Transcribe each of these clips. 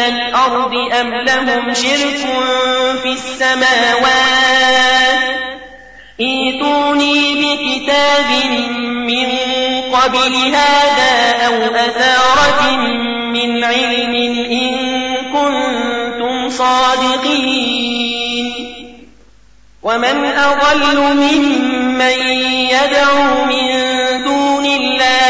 من الأرض أم لهم شرك في السماوات؟ ايتوني بكتاب من قبل هذا أو أثارة من علم إن كنتم صادقين. ومن أضل ممن يدعو من دون الله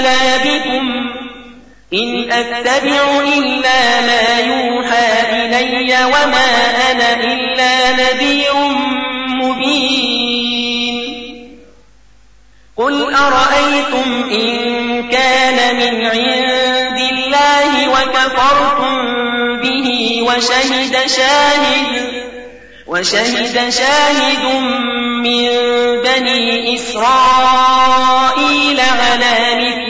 ولا بكم إن أتبع إلا ما يوحى إلي وما أنا إلا نذير مبين. قل أرأيتم إن كان من عند الله وكفرتم به وشهد شاهد وشهد شاهد من بني إسرائيل على مثله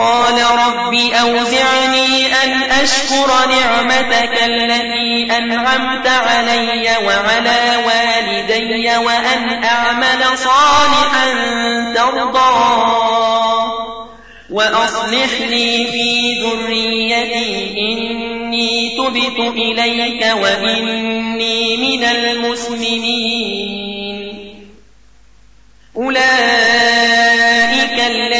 قال رب أوزعني أن أشكر نعمتك التي أنعمت علي وعلى والدي وأن أعمل صالحا ترضاه وأصلح لي في ذريتي إني تبت إليك وإني من المسلمين. أولئك الذين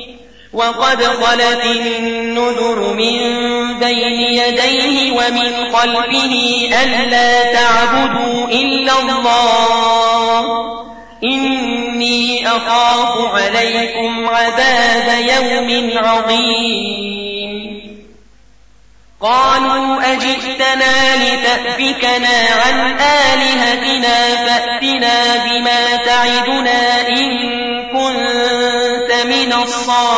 وقد خلت النذر من بين يديه ومن خلفه ألا تعبدوا إلا الله. إني أخاف عليكم عذاب يوم عظيم. قالوا أجئتنا لتأفكنا عن آلهتنا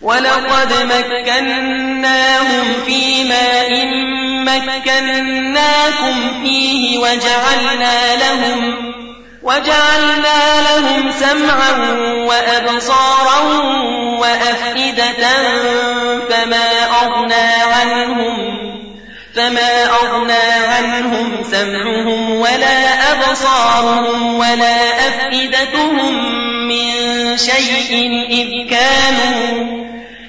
ولقد مكناهم في ماء مكناكم فيه وجعلنا لهم وجعلنا لهم سمعا وأبصارا وأفئدة فما أغنى عنهم فما أغنى عنهم سمعهم ولا أبصارهم ولا أفئدتهم من شيء إذ كانوا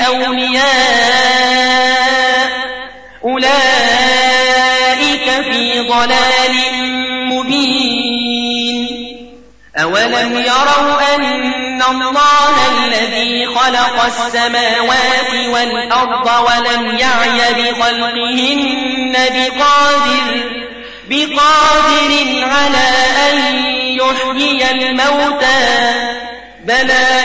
أولياء. أولئك في ضلال مبين. أولم يروا أن الله الذي خلق السماوات والأرض ولم يعي بخلقهن بقادر بقادر على أن يحيي الموتى. بلى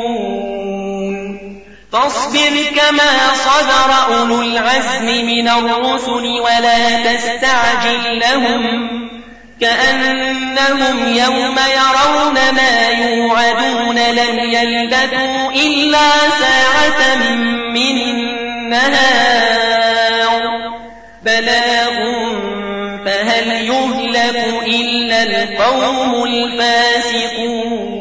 فاصبر كما صبر أولو العزم من الرسل ولا تستعجل لهم كأنهم يوم يرون ما يوعدون لم يلبثوا إلا ساعة من النهار. بلاغ فهل يهلك إلا القوم الفاسقون؟